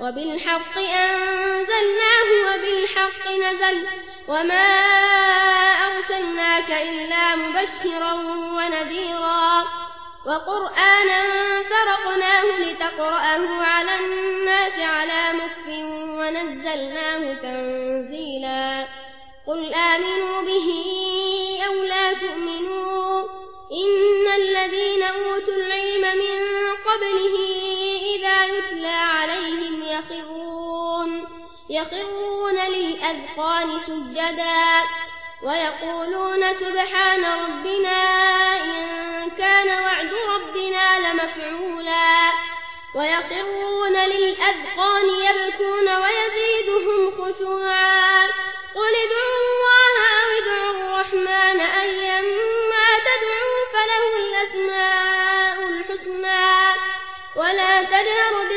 وبالحق أنزلناه وبالحق نزل وما أرسلناك إلا مبشرا ونذيرا وقرآنا فرقناه لتقرأه على الناس على مكف ونزلناه تنزيلا قل آمنوا به أو لا تؤمنوا إن الذين أوتوا العلم من قبله يخرون, يخرون للأذقان سجدا ويقولون سبحان ربنا إن كان وعد ربنا لمفعولا ويقرون للأذقان يبكون ويزيدهم خشوعا.